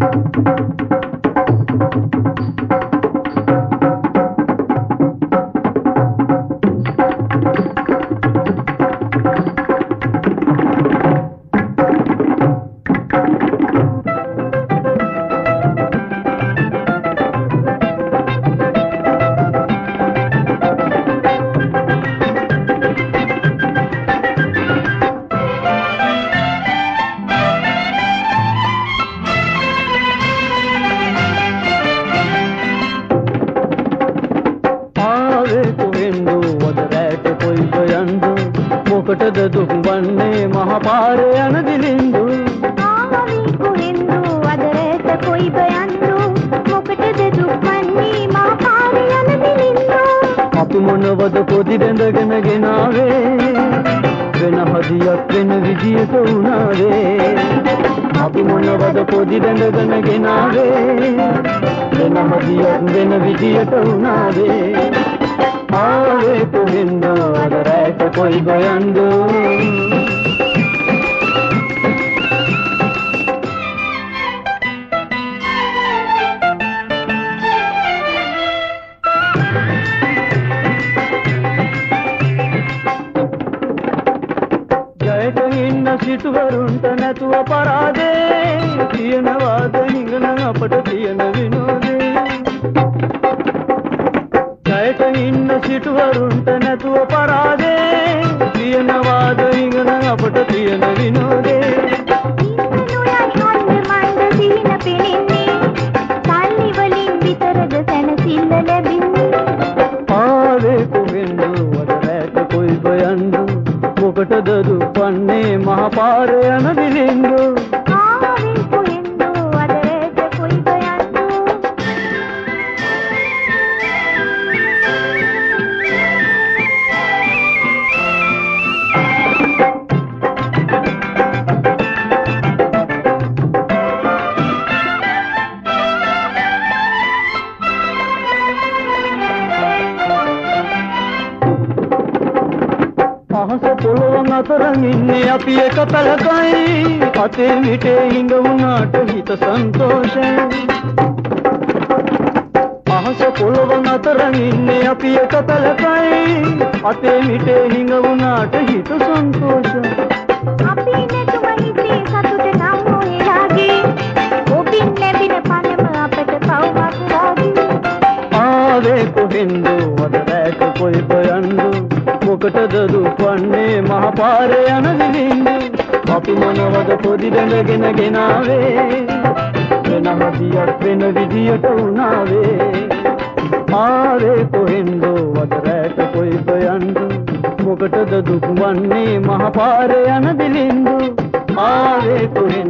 Thank you. මොකටද දුක් වන්නේ මහ පාරේ යන දිලින්දු ආවි කොහෙන්ද අදරට කොයි බයන්දු? මොකටද දුක් වන්නේ මා පාරේ යන දිලින්දු අපි මොනවද පොදි බැඳගෙන ගෙනාවේ? වෙන හදියක් වෙන විදියට උනාවේ? අපි මොනවද පොදි බැඳගෙන ගෙනාවේ? වෙන හදියක් වෙන විදියට උනාවේ ආවේ කොහෙන්ද අද රැට කොයි ගොයන්ද ජයට ඉන්න සිටුවරුන්ට නැතුව සිටුවරුන්ට නැතුව පරාදේ. කියනවාද හිඟන අපට තියෙන විනෝදේ. ඉන්නනුයයි හොඳ මන්ද සිහින පෙනෙන්නේ අතරන් ඉන්නේ අපි එක පැලකයි. අතේ මිටේ හිඟ වුණාට හිත සන්තෝෂයි. අහස පොළොව අතරන් ඉන්නේ අපි එක පැලකයි. අතේ මිටේ හිඟ වුණාට හිත සන්තෝෂයි. අපි නැතුම හිතේ සතුට නම් ඔයාගේ. ඔබින් ලැබෙන පණම අපට කවුමක් රාගේ. ආවේ කොහෙන්ද? වද රැට කොයි බයන්දු මොකටද දුපන්නේ මහ පාරේ යන දිලින්දු අපි මොනවද පොදි බැඳගෙන ගෙනාවේ? වෙන හදියක් වෙන විදියට උනාවේ. ආවේ කොහෙන්ද වද රැට කොයි බයන්දු මොකටද දුක් වන්නේ? මහ පාරේ යන දිලින්දු ආවේ කොහෙන්ද